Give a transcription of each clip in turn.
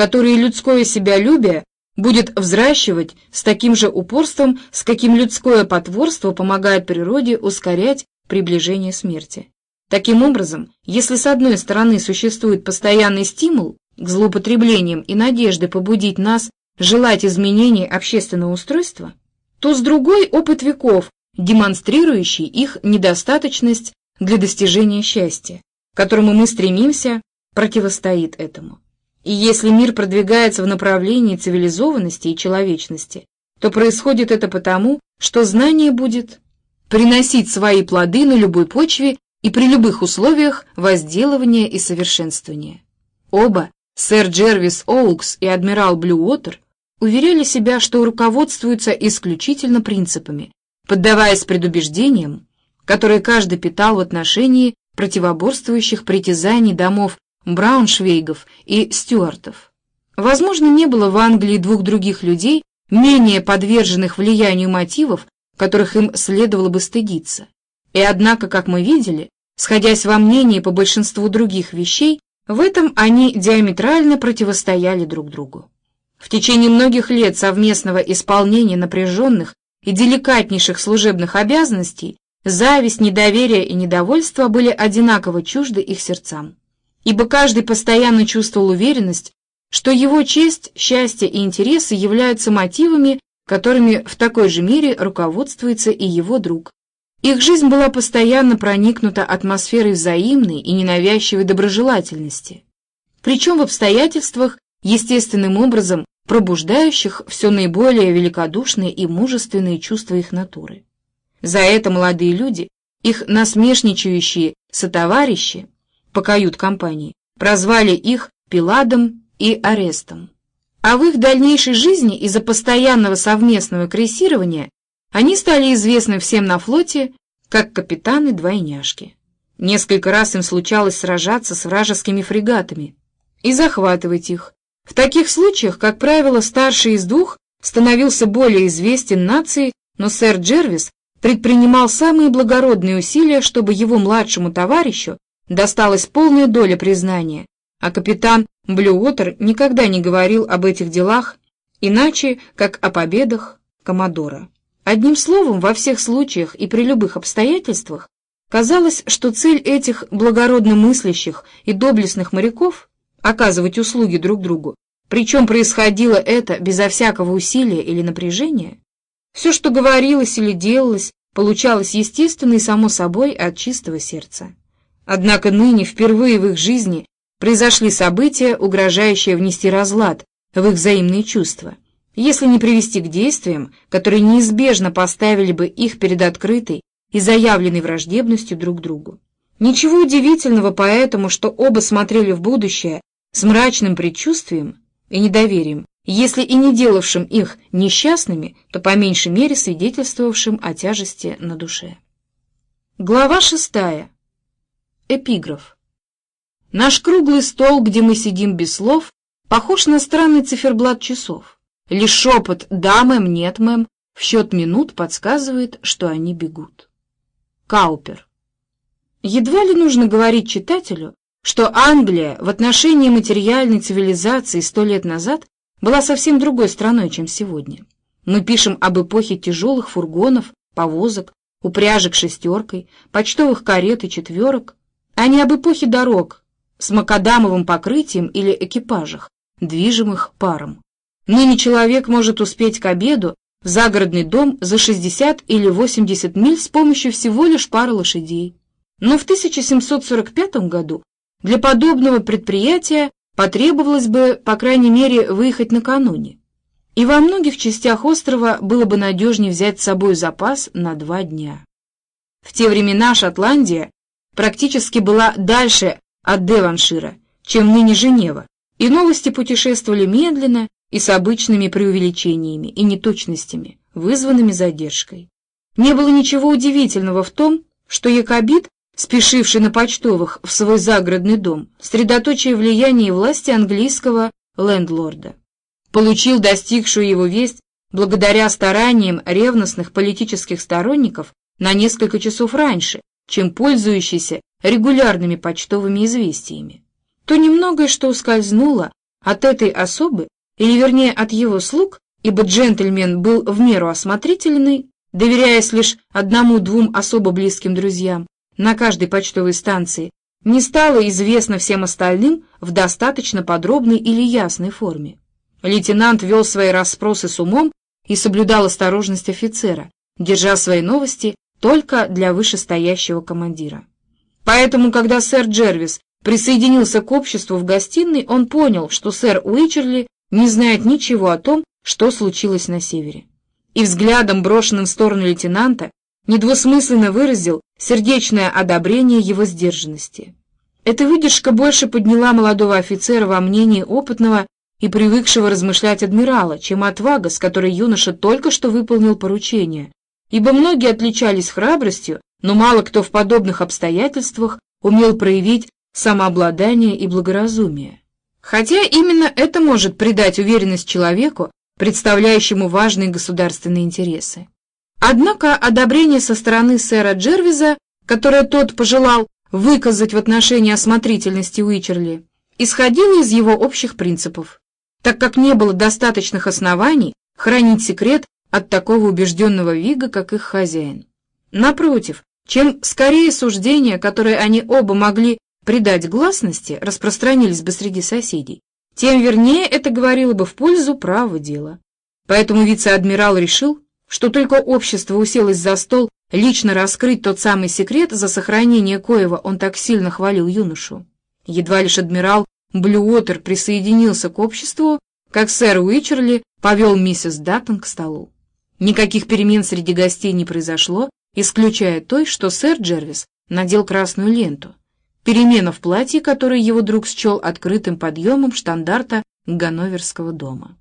которые людское себялюбие будет взращивать с таким же упорством, с каким людское потворство помогает природе ускорять приближение смерти. Таким образом, если с одной стороны существует постоянный стимул к злоупотреблениям и надежды побудить нас желать изменений общественного устройства, то с другой опыт веков, демонстрирующий их недостаточность для достижения счастья, к которому мы стремимся, противостоит этому. И если мир продвигается в направлении цивилизованности и человечности, то происходит это потому, что знание будет приносить свои плоды на любой почве и при любых условиях возделывания и совершенствования. Оба, сэр Джервис Оукс и адмирал Блюотер, уверяли себя, что руководствуются исключительно принципами, поддаваясь предубеждениям, которые каждый питал в отношении противоборствующих притязаний домов Брауншвейгов и Стюартов. Возможно, не было в Англии двух других людей, менее подверженных влиянию мотивов, которых им следовало бы стыдиться. И однако, как мы видели, сходясь во мнении по большинству других вещей, в этом они диаметрально противостояли друг другу. В течение многих лет совместного исполнения напряженных и деликатнейших служебных обязанностей зависть, недоверие и недовольство были одинаково чужды их сердцам, ибо каждый постоянно чувствовал уверенность, что его честь, счастье и интересы являются мотивами, которыми в такой же мере руководствуется и его друг, их жизнь была постоянно проникнута атмосферой взаимной и ненавязчивой доброжелательности, причем в обстоятельствах, естественным образом пробуждающих все наиболее великодушные и мужественные чувства их натуры. За это молодые люди, их насмешничающие сотоварищи по кают-компании, прозвали их Пиладом и Арестом. А в их дальнейшей жизни из-за постоянного совместного крейсирования они стали известны всем на флоте как капитаны-двойняшки. Несколько раз им случалось сражаться с вражескими фрегатами и захватывать их. В таких случаях, как правило, старший из двух становился более известен нации, но сэр Джервис предпринимал самые благородные усилия, чтобы его младшему товарищу досталась полная доля признания, а капитан Блюотер никогда не говорил об этих делах иначе, как о победах Комодора. Одним словом, во всех случаях и при любых обстоятельствах казалось, что цель этих благородно мыслящих и доблестных моряков — оказывать услуги друг другу, причем происходило это безо всякого усилия или напряжения, все, что говорилось или делалось, получалось естественно и само собой от чистого сердца. Однако ныне впервые в их жизни произошли события, угрожающие внести разлад в их взаимные чувства — если не привести к действиям, которые неизбежно поставили бы их перед открытой и заявленной враждебностью друг другу. Ничего удивительного поэтому, что оба смотрели в будущее с мрачным предчувствием и недоверием, если и не делавшим их несчастными, то по меньшей мере свидетельствовавшим о тяжести на душе. Глава шестая. Эпиграф. Наш круглый стол, где мы сидим без слов, похож на странный циферблат часов. Лишь шепот «да, мэм, нет, мэм» в счет минут подсказывает, что они бегут. Каупер. Едва ли нужно говорить читателю, что Англия в отношении материальной цивилизации сто лет назад была совсем другой страной, чем сегодня. Мы пишем об эпохе тяжелых фургонов, повозок, упряжек шестеркой, почтовых карет и четверок, а не об эпохе дорог с макадамовым покрытием или экипажах, движимых паром. Ныне человек может успеть к обеду в загородный дом за 60 или 80 миль с помощью всего лишь пары лошадей. Но в 1745 году для подобного предприятия потребовалось бы, по крайней мере, выехать накануне. И во многих частях острова было бы надежнее взять с собой запас на два дня. В те времена Шотландия практически была дальше от Деваншира, чем ныне Женева, и новости путешествовали медленно и с обычными преувеличениями и неточностями, вызванными задержкой. Не было ничего удивительного в том, что якобит, спешивший на почтовых в свой загородный дом, средоточие влияния власти английского лендлорда, получил достигшую его весть благодаря стараниям ревностных политических сторонников на несколько часов раньше, чем пользующийся регулярными почтовыми известиями. То немногое, что ускользнуло от этой особы, или вернее от его слуг, ибо джентльмен был в меру осмотрительный, доверяясь лишь одному-двум особо близким друзьям на каждой почтовой станции, не стало известно всем остальным в достаточно подробной или ясной форме. Лейтенант вел свои расспросы с умом и соблюдал осторожность офицера, держа свои новости только для вышестоящего командира. Поэтому, когда сэр Джервис присоединился к обществу в гостиной, он понял, что сэр Уичерли не знает ничего о том, что случилось на севере. И взглядом, брошенным в сторону лейтенанта, недвусмысленно выразил сердечное одобрение его сдержанности. Эта выдержка больше подняла молодого офицера во мнении опытного и привыкшего размышлять адмирала, чем отвага, с которой юноша только что выполнил поручение, ибо многие отличались храбростью, но мало кто в подобных обстоятельствах умел проявить самообладание и благоразумие. Хотя именно это может придать уверенность человеку, представляющему важные государственные интересы. Однако одобрение со стороны сэра Джервиза, которое тот пожелал выказать в отношении осмотрительности Уичерли, исходило из его общих принципов, так как не было достаточных оснований хранить секрет от такого убежденного Вига, как их хозяин. Напротив, чем скорее суждения, которые они оба могли придать гласности, распространились бы среди соседей, тем вернее это говорило бы в пользу права дела. Поэтому вице-адмирал решил, что только общество уселось за стол лично раскрыть тот самый секрет, за сохранение коего он так сильно хвалил юношу. Едва лишь адмирал Блюотер присоединился к обществу, как сэр Уичерли повел миссис Даттон к столу. Никаких перемен среди гостей не произошло, исключая той, что сэр Джервис надел красную ленту. Перемена в платье, которое его друг счел открытым подъемом штандарта Ганноверского дома.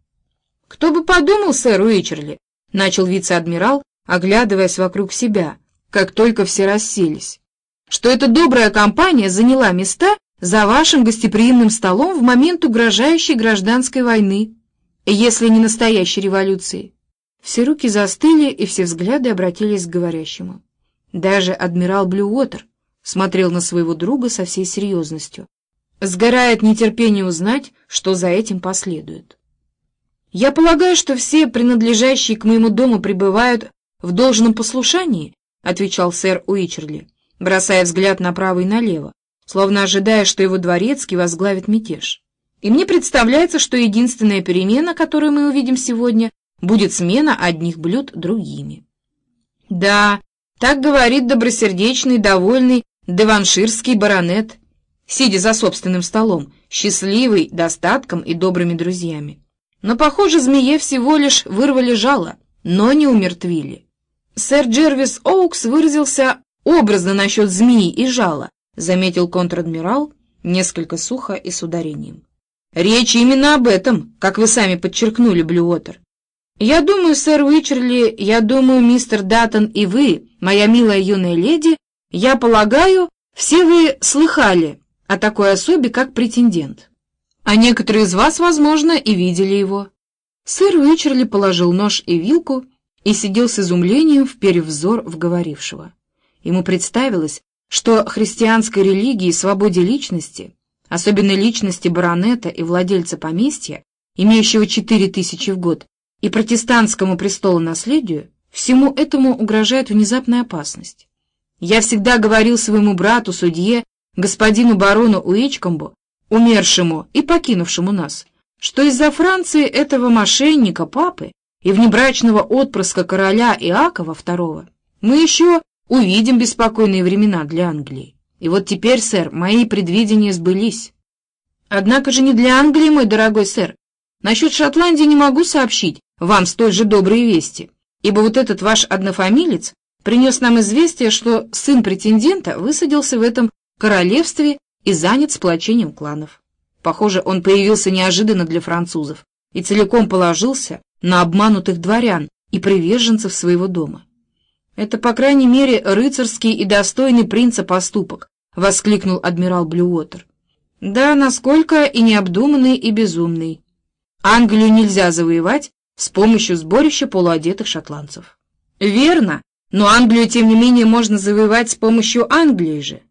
«Кто бы подумал, сэр Уичерли?» — начал вице-адмирал, оглядываясь вокруг себя, как только все расселись, «что эта добрая компания заняла места за вашим гостеприимным столом в момент угрожающей гражданской войны, если не настоящей революции». Все руки застыли, и все взгляды обратились к говорящему. Даже адмирал Блюотер смотрел на своего друга со всей серьезностью. Сгорает нетерпение узнать, что за этим последует. «Я полагаю, что все принадлежащие к моему дому пребывают в должном послушании», отвечал сэр Уичерли, бросая взгляд направо и налево, словно ожидая, что его дворецкий возглавит мятеж. «И мне представляется, что единственная перемена, которую мы увидим сегодня, будет смена одних блюд другими. Да, так говорит добросердечный, довольный деванширский баронет, сидя за собственным столом, счастливый достатком и добрыми друзьями. Но, похоже, змее всего лишь вырвали жало, но не умертвили. Сэр Джервис Оукс выразился образно насчет змеи и жала, заметил контр-адмирал несколько сухо и с ударением. Речь именно об этом, как вы сами подчеркнули, Блюотер. «Я думаю, сэр Уичерли, я думаю, мистер Даттон и вы, моя милая юная леди, я полагаю, все вы слыхали о такой особе, как претендент. А некоторые из вас, возможно, и видели его». Сэр Уичерли положил нож и вилку и сидел с изумлением, вперев взор в говорившего. Ему представилось, что христианской религии и свободе личности, особенно личности баронета и владельца поместья, имеющего четыре тысячи в год, и протестантскому престолу наследию, всему этому угрожает внезапная опасность. Я всегда говорил своему брату, судье, господину барону Уичкомбу, умершему и покинувшему нас, что из-за Франции этого мошенника, папы, и внебрачного отпрыска короля Иакова II мы еще увидим беспокойные времена для Англии. И вот теперь, сэр, мои предвидения сбылись. Однако же не для Англии, мой дорогой сэр. Насчет Шотландии не могу сообщить, вам столь же добрые вести, ибо вот этот ваш однофамилец принес нам известие, что сын претендента высадился в этом королевстве и занят сплочением кланов. Похоже, он появился неожиданно для французов и целиком положился на обманутых дворян и приверженцев своего дома. Это, по крайней мере, рыцарский и достойный принца поступок, — воскликнул адмирал Блюотер. Да, насколько и необдуманный, и безумный. Англию нельзя завоевать с помощью сборища полуодетых шотландцев. Верно, но Англию, тем не менее, можно завоевать с помощью Англии же.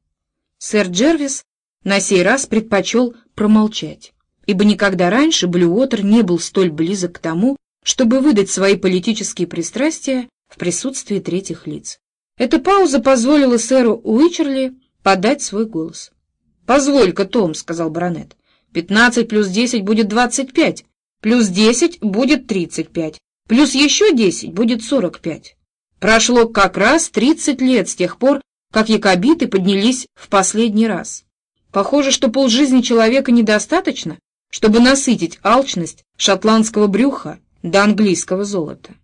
Сэр Джервис на сей раз предпочел промолчать. ибо никогда раньше Блюотер не был столь близок к тому, чтобы выдать свои политические пристрастия в присутствии третьих лиц. Эта пауза позволила сэру Уичерли подать свой голос. «Позволь-ка, Том», — сказал баронет, — «пятнадцать плюс десять будет двадцать пять, плюс десять будет тридцать пять, плюс еще десять будет сорок пять. Прошло как раз тридцать лет с тех пор, как якобиты поднялись в последний раз. Похоже, что полжизни человека недостаточно, чтобы насытить алчность шотландского брюха до английского золота.